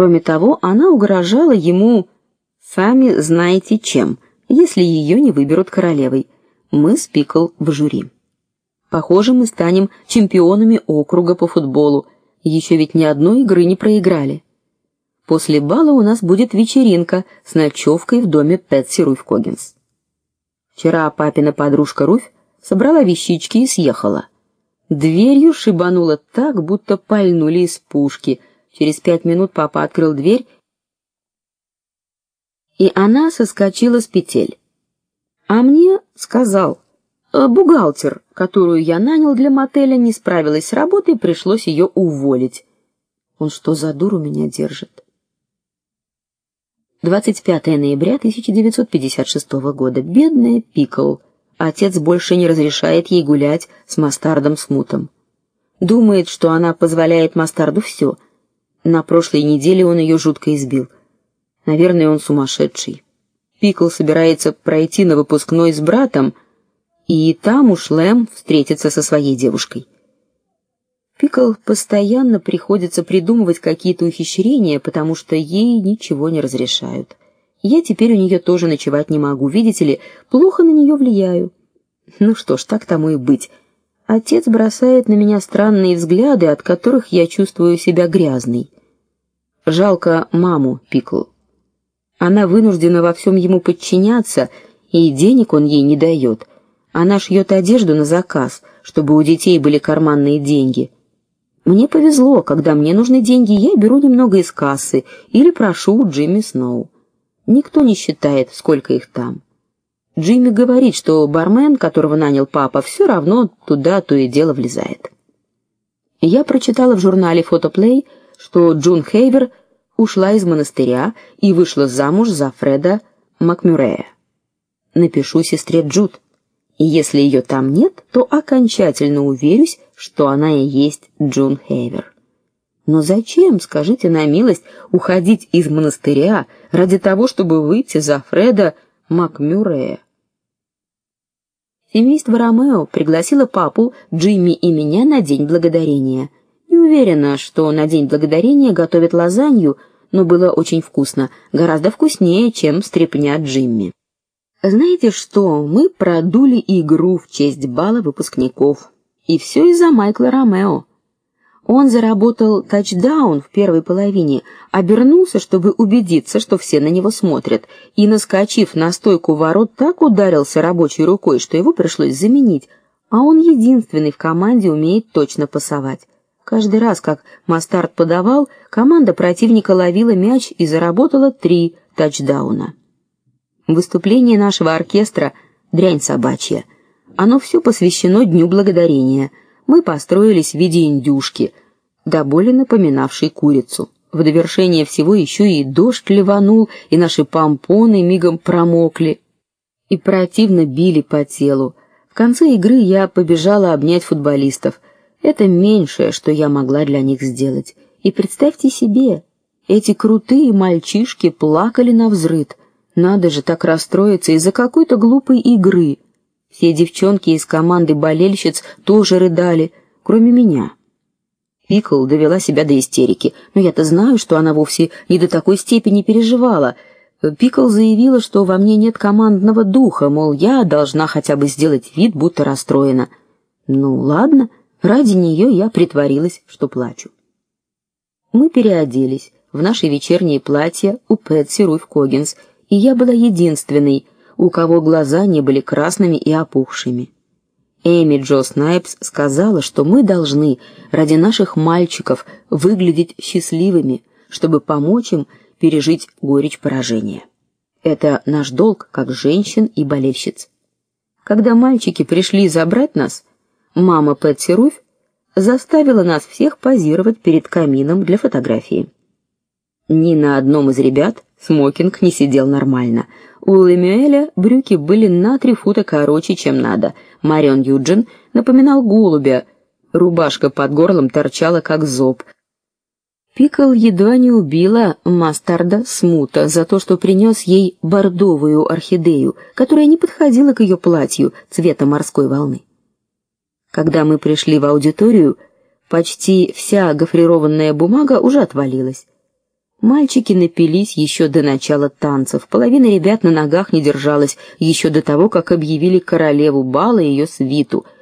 Кроме того, она угрожала ему сами знаете чем, если ее не выберут королевой. Мы с Пикл в жюри. Похоже, мы станем чемпионами округа по футболу. Еще ведь ни одной игры не проиграли. После бала у нас будет вечеринка с ночевкой в доме Пэтси Руф Когинс. Вчера папина подружка Руфь собрала вещички и съехала. Дверью шибануло так, будто пальнули из пушки. Через пять минут папа открыл дверь, и она соскочила с петель. А мне сказал, «Э, бухгалтер, которую я нанял для мотеля, не справилась с работой, пришлось ее уволить. Он что за дуру меня держит? 25 ноября 1956 года. Бедная Пикл. Отец больше не разрешает ей гулять с Мастардом Смутом. Думает, что она позволяет Мастарду все. На прошлой неделе он ее жутко избил. Наверное, он сумасшедший. Пикл собирается пройти на выпускной с братом, и там уж Лэм встретится со своей девушкой. Пикл постоянно приходится придумывать какие-то ухищрения, потому что ей ничего не разрешают. Я теперь у нее тоже ночевать не могу, видите ли, плохо на нее влияю. Ну что ж, так тому и быть. Отец бросает на меня странные взгляды, от которых я чувствую себя грязной. Жалко маму Пикл. Она вынуждена во всем ему подчиняться, и денег он ей не дает. Она шьет одежду на заказ, чтобы у детей были карманные деньги. Мне повезло, когда мне нужны деньги, я беру немного из кассы или прошу у Джимми Сноу. Никто не считает, сколько их там. Джимми говорит, что бармен, которого нанял папа, все равно туда то и дело влезает. Я прочитала в журнале Фотоплей, что Джун Хейвер ушла из монастыря и вышла замуж за Фреда Макмюрея. Напишу сестре Джуд. И если ее там нет, то окончательно уверюсь, что она и есть Джун Хейвер. Но зачем, скажите на милость, уходить из монастыря ради того, чтобы выйти за Фреда Макмюрея? Семейство Ромео пригласило папу, Джимми и меня на день благодарения. Не уверена, что на день благодарения готовят лазанью, но было очень вкусно, гораздо вкуснее, чем стряпня Джимми. Знаете что, мы продули игру в честь бала выпускников. И все из-за Майкла Ромео. Он заработал тачдаун в первой половине, обернулся, чтобы убедиться, что все на него смотрят, и наскочив на стойку ворот, так ударился рабочей рукой, что его пришлось заменить. А он единственный в команде умеет точно пасовать. Каждый раз, как Мастарт подавал, команда противника ловила мяч и заработала три тачдауна. Выступление нашего оркестра дрянь собачья. Оно все посвящено Дню благодарения. Мы построились в виде индюшки, до боли напоминавшей курицу. В довершение всего еще и дождь ливанул, и наши помпоны мигом промокли и противно били по телу. В конце игры я побежала обнять футболистов. Это меньшее, что я могла для них сделать. И представьте себе, эти крутые мальчишки плакали на взрыд. Надо же так расстроиться из-за какой-то глупой игры. Все девчонки из команды болельщиц тоже рыдали, кроме меня. Пикл довела себя до истерики, но я-то знаю, что она вовсе не до такой степени переживала. Пикл заявила, что во мне нет командного духа, мол, я должна хотя бы сделать вид, будто расстроена. Ну, ладно, ради нее я притворилась, что плачу. Мы переоделись в наши вечерние платья у Пэтси Руф Когинс, и я была единственной, у кого глаза не были красными и опухшими. Эми Джо Снайпс сказала, что мы должны ради наших мальчиков выглядеть счастливыми, чтобы помочь им пережить горечь поражения. Это наш долг как женщин и болельщиц. Когда мальчики пришли забрать нас, мама Пэтси Руф заставила нас всех позировать перед камином для фотографии. Ни на одном из ребят смокинг не сидел нормально. У Лемюэля брюки были на три фута короче, чем надо. Марион Юджин напоминал голубя. Рубашка под горлом торчала как зоб. Пикл едва не убила Мастарда Смута за то, что принес ей бордовую орхидею, которая не подходила к ее платью цвета морской волны. Когда мы пришли в аудиторию, почти вся гофрированная бумага уже отвалилась. Мальчики напились еще до начала танцев. Половина ребят на ногах не держалась еще до того, как объявили королеву бала и ее свиту —